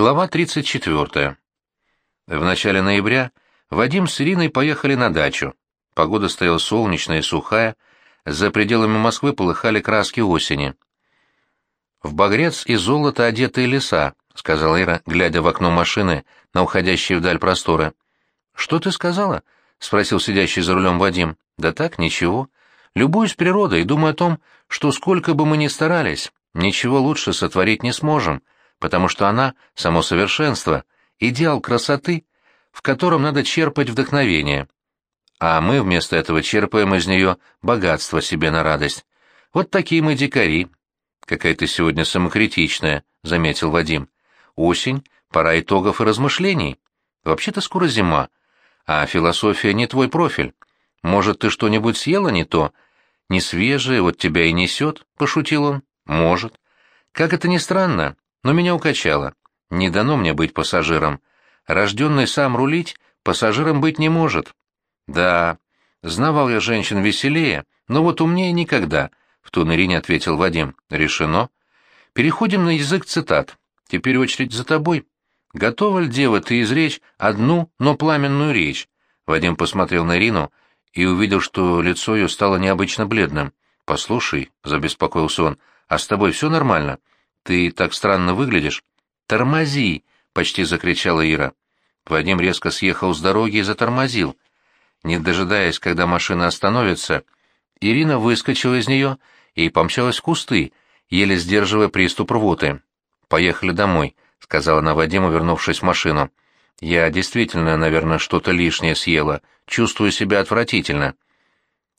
Глава 34. В начале ноября Вадим с Ириной поехали на дачу. Погода стояла солнечная и сухая, за пределами Москвы полыхали краски осени. «В багрец и золото одетые леса», — сказала Ира, глядя в окно машины на уходящие вдаль просторы. «Что ты сказала?» — спросил сидящий за рулем Вадим. «Да так, ничего. Любуюсь природой и думаю о том, что сколько бы мы ни старались, ничего лучше сотворить не сможем» потому что она — само совершенство, идеал красоты, в котором надо черпать вдохновение. А мы вместо этого черпаем из нее богатство себе на радость. Вот такие мы дикари. Какая ты сегодня самокритичная, — заметил Вадим. Осень, пора итогов и размышлений. Вообще-то скоро зима, а философия не твой профиль. Может, ты что-нибудь съела не то? Не свежее, вот тебя и несет, — пошутил он. Может. Как это ни странно, но меня укачало. Не дано мне быть пассажиром. Рожденный сам рулить, пассажиром быть не может. Да, знавал я женщин веселее, но вот умнее никогда, — в тон Ирине ответил Вадим. Решено. Переходим на язык цитат. Теперь очередь за тобой. Готова ли, дева, ты изречь одну, но пламенную речь? Вадим посмотрел на Ирину и увидел, что лицо ее стало необычно бледным. «Послушай», — забеспокоился он, — «а с тобой все нормально?» Ты так странно выглядишь. Тормози, почти закричала Ира. Вадим резко съехал с дороги и затормозил. Не дожидаясь, когда машина остановится, Ирина выскочила из нее и помчалась в кусты, еле сдерживая приступ рвоты. «Поехали домой», — сказала она Вадиму, вернувшись в машину. «Я действительно, наверное, что-то лишнее съела. Чувствую себя отвратительно».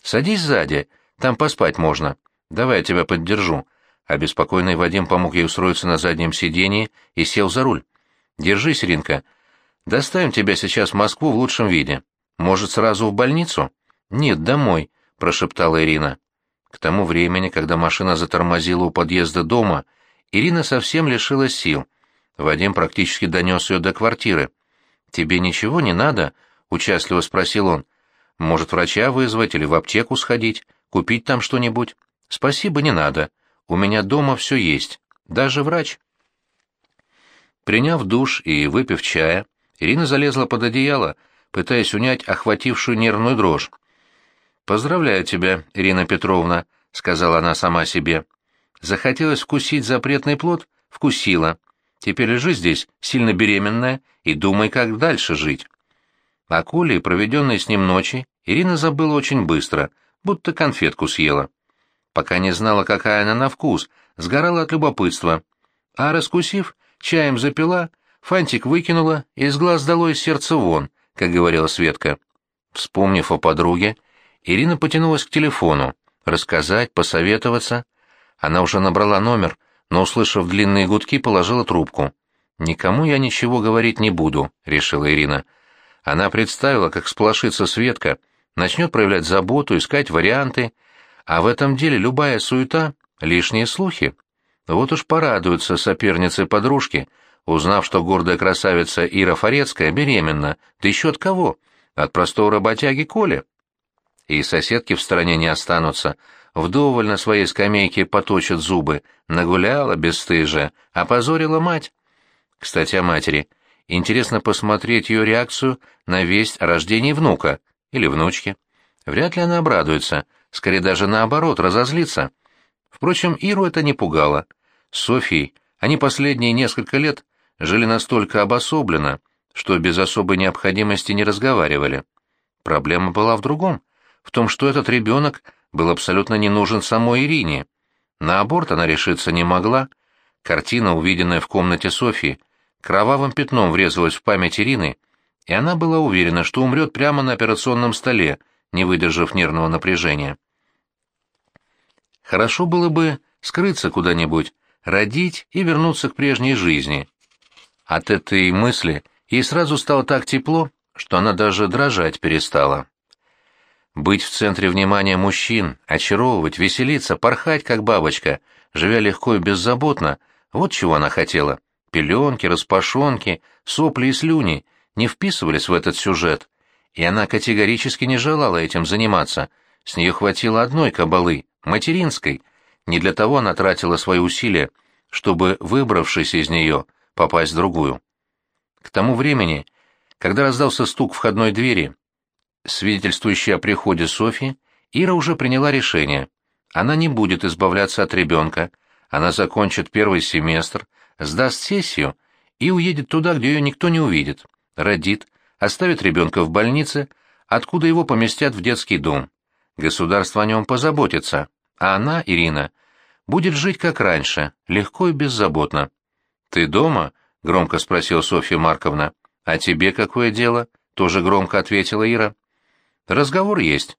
«Садись сзади, там поспать можно. Давай я тебя поддержу», Обеспокоенный Вадим помог ей устроиться на заднем сиденье и сел за руль. «Держись, Ринка. Доставим тебя сейчас в Москву в лучшем виде. Может, сразу в больницу?» «Нет, домой», — прошептала Ирина. К тому времени, когда машина затормозила у подъезда дома, Ирина совсем лишилась сил. Вадим практически донес ее до квартиры. «Тебе ничего не надо?» — участливо спросил он. «Может, врача вызвать или в аптеку сходить, купить там что-нибудь?» «Спасибо, не надо», у меня дома все есть, даже врач. Приняв душ и выпив чая, Ирина залезла под одеяло, пытаясь унять охватившую нервную дрожь. «Поздравляю тебя, Ирина Петровна», — сказала она сама себе. «Захотелось вкусить запретный плод? Вкусила. Теперь лежи здесь, сильно беременная, и думай, как дальше жить». О Коле проведенной с ним ночи Ирина забыла очень быстро, будто конфетку съела пока не знала, какая она на вкус, сгорала от любопытства. А раскусив, чаем запила, фантик выкинула, и из глаз дало из сердца вон, как говорила Светка. Вспомнив о подруге, Ирина потянулась к телефону, рассказать, посоветоваться. Она уже набрала номер, но, услышав длинные гудки, положила трубку. «Никому я ничего говорить не буду», — решила Ирина. Она представила, как сплошится Светка, начнет проявлять заботу, искать варианты, а в этом деле любая суета — лишние слухи. Вот уж порадуются соперницы-подружки, узнав, что гордая красавица Ира Форецкая беременна, да еще от кого? От простого работяги Коли. И соседки в стороне не останутся, вдоволь на своей скамейке поточат зубы, нагуляла бесстыжая, опозорила мать. Кстати, о матери. Интересно посмотреть ее реакцию на весть о рождении внука или внучки. Вряд ли она обрадуется — скорее даже наоборот, разозлиться. Впрочем, Иру это не пугало. С Софией они последние несколько лет жили настолько обособленно, что без особой необходимости не разговаривали. Проблема была в другом, в том, что этот ребенок был абсолютно не нужен самой Ирине. На аборт она решиться не могла. Картина, увиденная в комнате Софии, кровавым пятном врезалась в память Ирины, и она была уверена, что умрет прямо на операционном столе, не выдержав нервного напряжения. Хорошо было бы скрыться куда-нибудь, родить и вернуться к прежней жизни. От этой мысли ей сразу стало так тепло, что она даже дрожать перестала. Быть в центре внимания мужчин, очаровывать, веселиться, порхать, как бабочка, живя легко и беззаботно, вот чего она хотела. Пеленки, распашонки, сопли и слюни не вписывались в этот сюжет, и она категорически не желала этим заниматься. С нее хватило одной кабалы, материнской. Не для того она тратила свои усилия, чтобы, выбравшись из нее, попасть в другую. К тому времени, когда раздался стук входной двери, свидетельствующий о приходе Софьи, Ира уже приняла решение. Она не будет избавляться от ребенка, она закончит первый семестр, сдаст сессию и уедет туда, где ее никто не увидит, родит, оставит ребенка в больнице, откуда его поместят в детский дом. Государство о нем позаботится, а она, Ирина, будет жить как раньше, легко и беззаботно. «Ты дома?» — громко спросила Софья Марковна. «А тебе какое дело?» — тоже громко ответила Ира. «Разговор есть».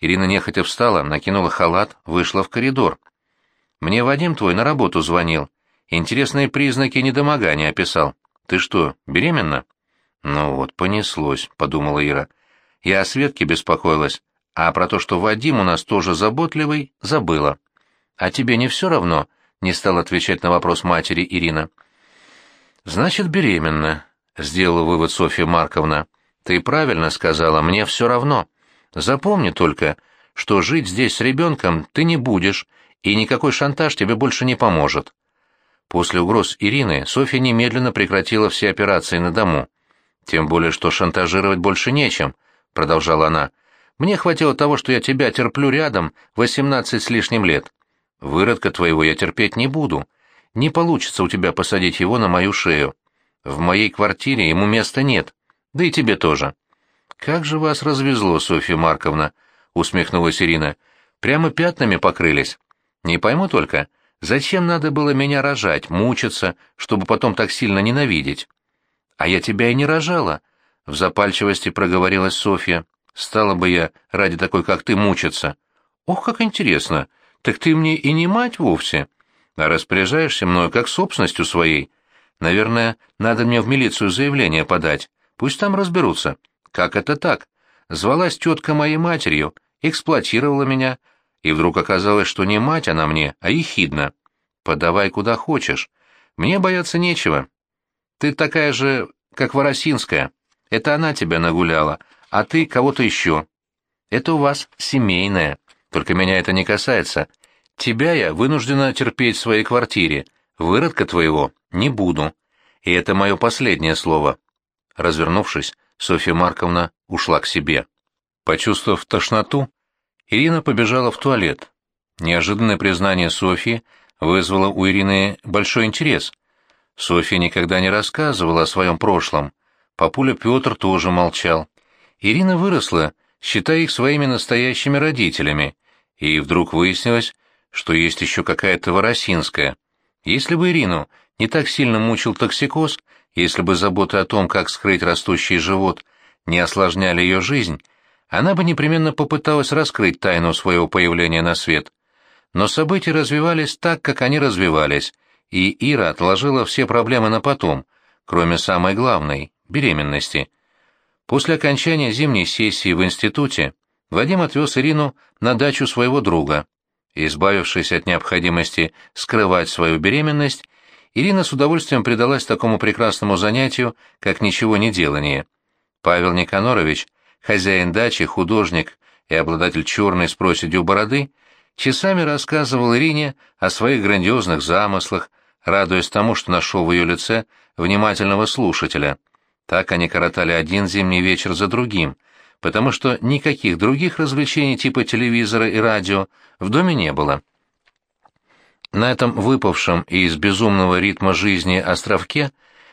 Ирина нехотя встала, накинула халат, вышла в коридор. «Мне Вадим твой на работу звонил. Интересные признаки недомогания описал. Ты что, беременна?» «Ну вот, понеслось», — подумала Ира. «Я о Светке беспокоилась, а про то, что Вадим у нас тоже заботливый, забыла». «А тебе не все равно?» — не стал отвечать на вопрос матери Ирина. «Значит, беременна», — сделала вывод Софья Марковна. «Ты правильно сказала, мне все равно. Запомни только, что жить здесь с ребенком ты не будешь, и никакой шантаж тебе больше не поможет». После угроз Ирины Софья немедленно прекратила все операции на дому. «Тем более, что шантажировать больше нечем», — продолжала она. «Мне хватило того, что я тебя терплю рядом восемнадцать с лишним лет. Выродка твоего я терпеть не буду. Не получится у тебя посадить его на мою шею. В моей квартире ему места нет. Да и тебе тоже. Как же вас развезло, Софья Марковна, усмехнулась Ирина. Прямо пятнами покрылись. Не пойму только, зачем надо было меня рожать, мучиться, чтобы потом так сильно ненавидеть? А я тебя и не рожала, в запальчивости проговорилась Софья. Стала бы я ради такой, как ты, мучиться. Ох, как интересно. Так ты мне и не мать вовсе, а распоряжаешься мною как собственностью своей. Наверное, надо мне в милицию заявление подать. Пусть там разберутся. Как это так? Звалась тетка моей матерью, эксплуатировала меня, и вдруг оказалось, что не мать она мне, а ехидна. Подавай куда хочешь. Мне бояться нечего. Ты такая же, как Воросинская. Это она тебя нагуляла, а ты кого-то еще. Это у вас семейное. Только меня это не касается. Тебя я вынуждена терпеть в своей квартире. Выродка твоего не буду. И это мое последнее слово. Развернувшись, Софья Марковна ушла к себе. Почувствовав тошноту, Ирина побежала в туалет. Неожиданное признание Софьи вызвало у Ирины большой интерес. Софья никогда не рассказывала о своем прошлом. Папуля Петр тоже молчал. Ирина выросла считая их своими настоящими родителями, и вдруг выяснилось, что есть еще какая-то Воросинская. Если бы Ирину не так сильно мучил токсикоз, если бы заботы о том, как скрыть растущий живот, не осложняли ее жизнь, она бы непременно попыталась раскрыть тайну своего появления на свет. Но события развивались так, как они развивались, и Ира отложила все проблемы на потом, кроме самой главной — беременности — После окончания зимней сессии в институте Вадим отвез Ирину на дачу своего друга. Избавившись от необходимости скрывать свою беременность, Ирина с удовольствием предалась такому прекрасному занятию, как ничего не делание. Павел Никанорович, хозяин дачи, художник и обладатель черной с проседью бороды, часами рассказывал Ирине о своих грандиозных замыслах, радуясь тому, что нашел в ее лице внимательного слушателя. Так они коротали один зимний вечер за другим, потому что никаких других развлечений типа телевизора и радио в доме не было. На этом выпавшем из безумного ритма жизни островке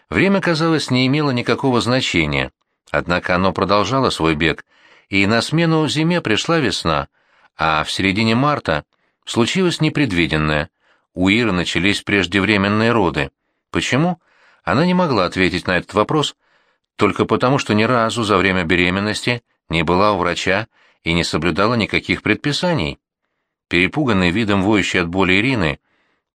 время, казалось, не имело никакого значения, однако оно продолжало свой бег, и на смену зиме пришла весна, а в середине марта случилось непредвиденное. У Иры начались преждевременные роды. Почему? Она не могла ответить на этот вопрос, только потому, что ни разу за время беременности не была у врача и не соблюдала никаких предписаний. Перепуганный видом воющей от боли Ирины,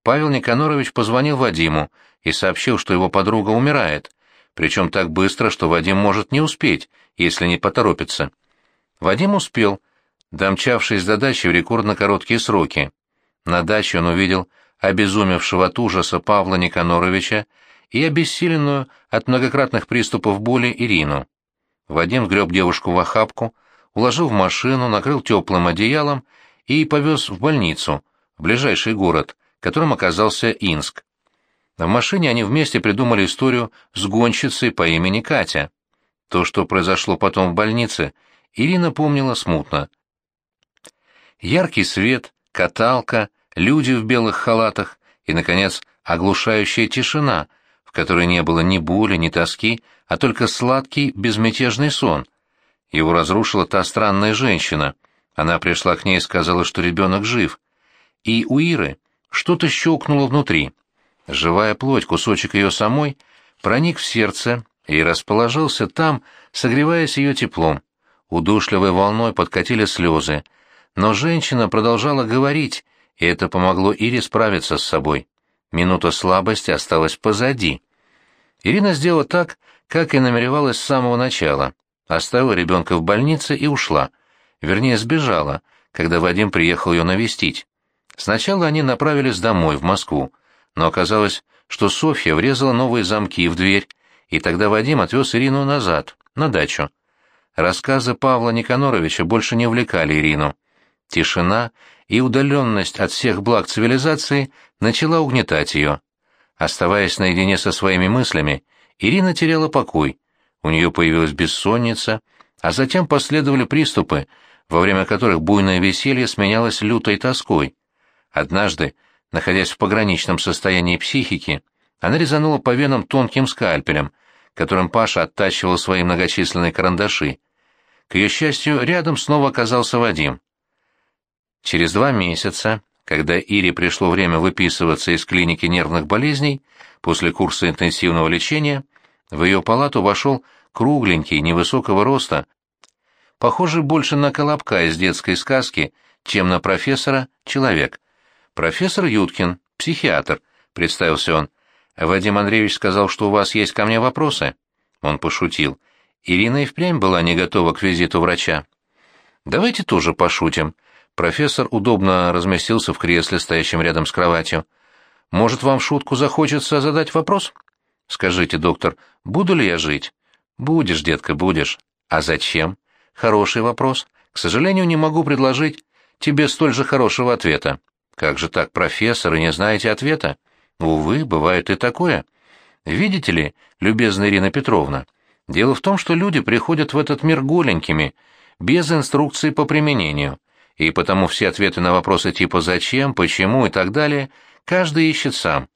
Павел Никанорович позвонил Вадиму и сообщил, что его подруга умирает, причем так быстро, что Вадим может не успеть, если не поторопится. Вадим успел, домчавшись до дачи в рекордно короткие сроки. На даче он увидел обезумевшего от ужаса Павла Никаноровича и обессиленную от многократных приступов боли Ирину. Вадим сгреб девушку в охапку, уложил в машину, накрыл теплым одеялом и повез в больницу, в ближайший город, которым оказался Инск. В машине они вместе придумали историю с гонщицей по имени Катя. То, что произошло потом в больнице, Ирина помнила смутно. Яркий свет, каталка, люди в белых халатах и, наконец, оглушающая тишина, в которой не было ни боли, ни тоски, а только сладкий, безмятежный сон. Его разрушила та странная женщина. Она пришла к ней и сказала, что ребенок жив. И у Иры что-то щелкнуло внутри. Живая плоть, кусочек ее самой, проник в сердце и расположился там, согреваясь ее теплом. Удушливой волной подкатили слезы, но женщина продолжала говорить, и это помогло Ире справиться с собой. Минута слабости осталась позади. Ирина сделала так, как и намеревалась с самого начала. Оставила ребенка в больнице и ушла. Вернее, сбежала, когда Вадим приехал ее навестить. Сначала они направились домой, в Москву, но оказалось, что Софья врезала новые замки в дверь, и тогда Вадим отвез Ирину назад, на дачу. Рассказы Павла Никаноровича больше не увлекали Ирину. Тишина и удаленность от всех благ цивилизации начала угнетать ее. Оставаясь наедине со своими мыслями, Ирина теряла покой. У нее появилась бессонница, а затем последовали приступы, во время которых буйное веселье сменялось лютой тоской. Однажды, находясь в пограничном состоянии психики, она резанула по венам тонким скальпелем, которым Паша оттачивал свои многочисленные карандаши. К ее счастью, рядом снова оказался Вадим. Через два месяца, когда Ире пришло время выписываться из клиники нервных болезней, после курса интенсивного лечения, в ее палату вошел кругленький, невысокого роста, похожий больше на колобка из детской сказки, чем на профессора, человек. «Профессор Юткин, психиатр», — представился он. «Вадим Андреевич сказал, что у вас есть ко мне вопросы?» Он пошутил. Ирина и впрямь была не готова к визиту врача. «Давайте тоже пошутим», Профессор удобно разместился в кресле, стоящем рядом с кроватью. «Может, вам в шутку захочется задать вопрос?» «Скажите, доктор, буду ли я жить?» «Будешь, детка, будешь. А зачем?» «Хороший вопрос. К сожалению, не могу предложить тебе столь же хорошего ответа». «Как же так, профессор, и не знаете ответа?» «Увы, бывает и такое. Видите ли, любезная Ирина Петровна, дело в том, что люди приходят в этот мир голенькими, без инструкции по применению» и потому все ответы на вопросы типа «зачем», «почему» и так далее каждый ищет сам.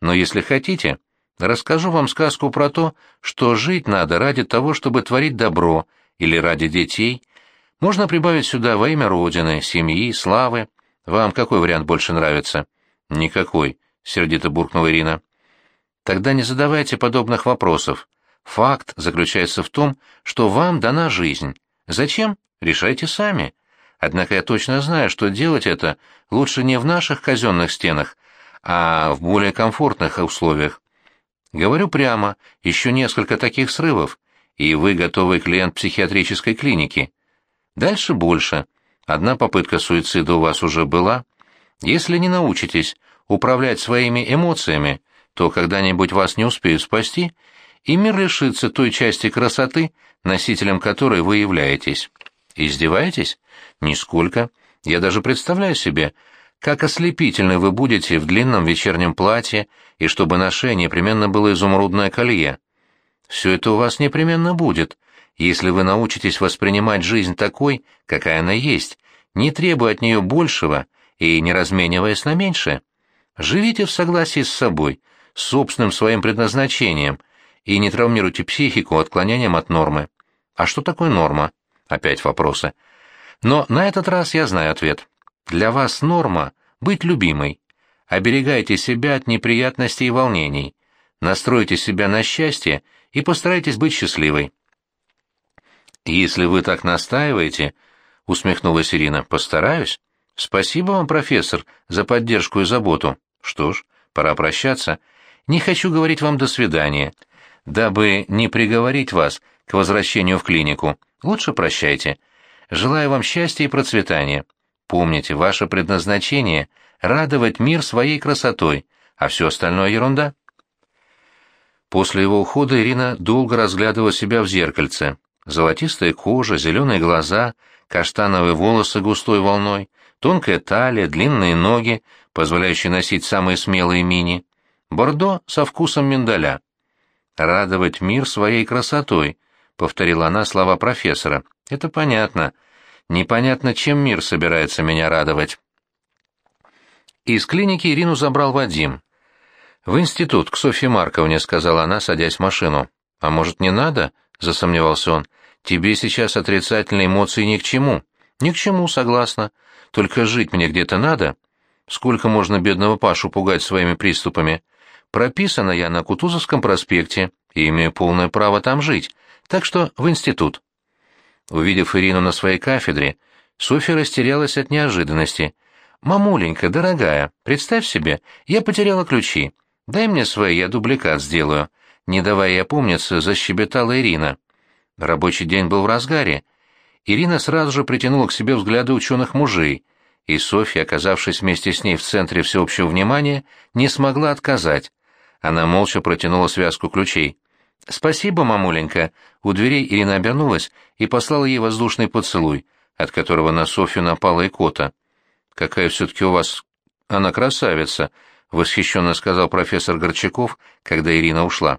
Но если хотите, расскажу вам сказку про то, что жить надо ради того, чтобы творить добро, или ради детей. Можно прибавить сюда во имя Родины, семьи, славы. Вам какой вариант больше нравится? Никакой, сердито буркнула Ирина. Тогда не задавайте подобных вопросов. Факт заключается в том, что вам дана жизнь. Зачем? Решайте сами. Однако я точно знаю, что делать это лучше не в наших казенных стенах, а в более комфортных условиях. Говорю прямо, еще несколько таких срывов, и вы готовый клиент психиатрической клиники. Дальше больше. Одна попытка суицида у вас уже была. Если не научитесь управлять своими эмоциями, то когда-нибудь вас не успеют спасти, и мир лишится той части красоты, носителем которой вы являетесь. Издеваетесь? Нисколько. Я даже представляю себе, как ослепительны вы будете в длинном вечернем платье, и чтобы на шее непременно было изумрудное колье. Все это у вас непременно будет, если вы научитесь воспринимать жизнь такой, какая она есть, не требуя от нее большего и не размениваясь на меньшее. Живите в согласии с собой, с собственным своим предназначением, и не травмируйте психику отклонением от нормы. А что такое норма? Опять вопросы. Но на этот раз я знаю ответ. Для вас норма — быть любимой. Оберегайте себя от неприятностей и волнений. Настройте себя на счастье и постарайтесь быть счастливой. «Если вы так настаиваете», — усмехнулась Ирина, — «постараюсь. Спасибо вам, профессор, за поддержку и заботу. Что ж, пора прощаться. Не хочу говорить вам «до свидания», дабы не приговорить вас к возвращению в клинику. Лучше прощайте. Желаю вам счастья и процветания. Помните, ваше предназначение — радовать мир своей красотой, а все остальное — ерунда. После его ухода Ирина долго разглядывала себя в зеркальце. Золотистая кожа, зеленые глаза, каштановые волосы густой волной, тонкая талия, длинные ноги, позволяющие носить самые смелые мини. Бордо со вкусом миндаля. «Радовать мир своей красотой», — повторила она слова профессора. «Это понятно. Непонятно, чем мир собирается меня радовать». Из клиники Ирину забрал Вадим. «В институт, к Софье Марковне», — сказала она, садясь в машину. «А может, не надо?» — засомневался он. «Тебе сейчас отрицательные эмоции ни к чему». «Ни к чему, согласна. Только жить мне где-то надо. Сколько можно бедного Пашу пугать своими приступами? Прописана я на Кутузовском проспекте и имею полное право там жить, так что в институт». Увидев Ирину на своей кафедре, Софья растерялась от неожиданности. «Мамуленька, дорогая, представь себе, я потеряла ключи. Дай мне свои, я дубликат сделаю». Не давая опомниться, защебетала Ирина. Рабочий день был в разгаре. Ирина сразу же притянула к себе взгляды ученых мужей, и Софья, оказавшись вместе с ней в центре всеобщего внимания, не смогла отказать. Она молча протянула связку ключей. «Спасибо, мамуленька!» У дверей Ирина обернулась и послала ей воздушный поцелуй, от которого на Софью напала икота. «Какая все-таки у вас... она красавица!» — восхищенно сказал профессор Горчаков, когда Ирина ушла.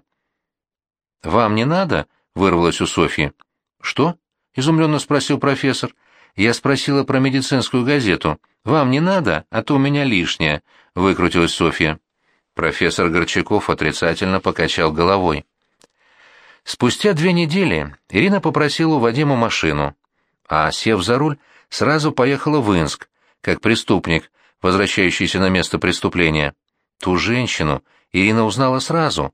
«Вам не надо?» — вырвалось у Софьи. «Что?» — изумленно спросил профессор. «Я спросила про медицинскую газету. Вам не надо, а то у меня лишнее», — выкрутилась Софья. Профессор Горчаков отрицательно покачал головой. Спустя две недели Ирина попросила у Вадима машину, а, сев за руль, сразу поехала в Инск, как преступник, возвращающийся на место преступления. Ту женщину Ирина узнала сразу.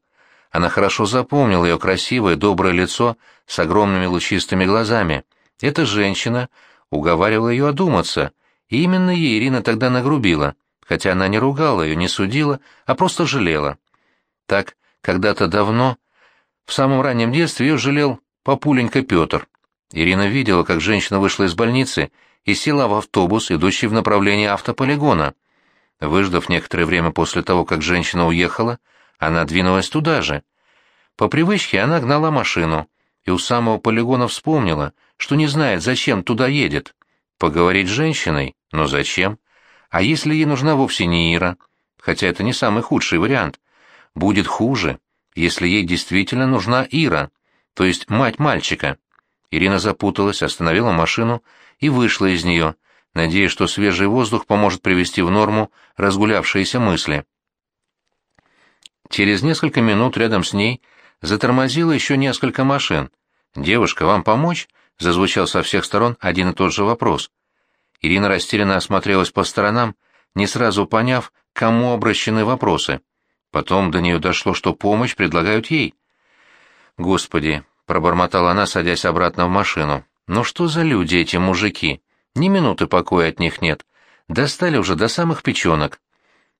Она хорошо запомнила ее красивое, доброе лицо с огромными лучистыми глазами. Эта женщина уговаривала ее одуматься, и именно ей Ирина тогда нагрубила, хотя она не ругала ее, не судила, а просто жалела. Так, когда-то давно в самом раннем детстве ее жалел папуленька Петр. Ирина видела, как женщина вышла из больницы и села в автобус, идущий в направлении автополигона. Выждав некоторое время после того, как женщина уехала, она двинулась туда же. По привычке она гнала машину, и у самого полигона вспомнила, что не знает, зачем туда едет. Поговорить с женщиной? Но зачем? А если ей нужна вовсе не Ира? Хотя это не самый худший вариант. Будет хуже если ей действительно нужна Ира, то есть мать мальчика. Ирина запуталась, остановила машину и вышла из нее, надеясь, что свежий воздух поможет привести в норму разгулявшиеся мысли. Через несколько минут рядом с ней затормозило еще несколько машин. «Девушка, вам помочь?» — зазвучал со всех сторон один и тот же вопрос. Ирина растерянно осмотрелась по сторонам, не сразу поняв, кому обращены вопросы. Потом до нее дошло, что помощь предлагают ей. «Господи!» — пробормотала она, садясь обратно в машину. «Ну что за люди эти мужики? Ни минуты покоя от них нет. Достали уже до самых печенок».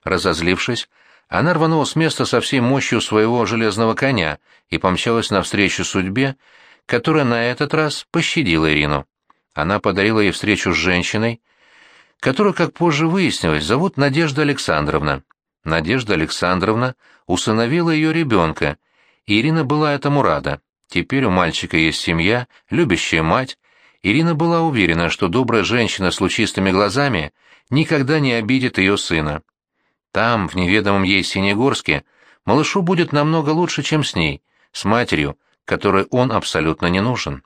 Разозлившись, она рванула с места со всей мощью своего железного коня и помчалась навстречу судьбе, которая на этот раз пощадила Ирину. Она подарила ей встречу с женщиной, которую, как позже выяснилось, зовут Надежда Александровна. Надежда Александровна усыновила ее ребенка, Ирина была этому рада. Теперь у мальчика есть семья, любящая мать. Ирина была уверена, что добрая женщина с лучистыми глазами никогда не обидит ее сына. Там, в неведомом ей Синегорске, малышу будет намного лучше, чем с ней, с матерью, которой он абсолютно не нужен.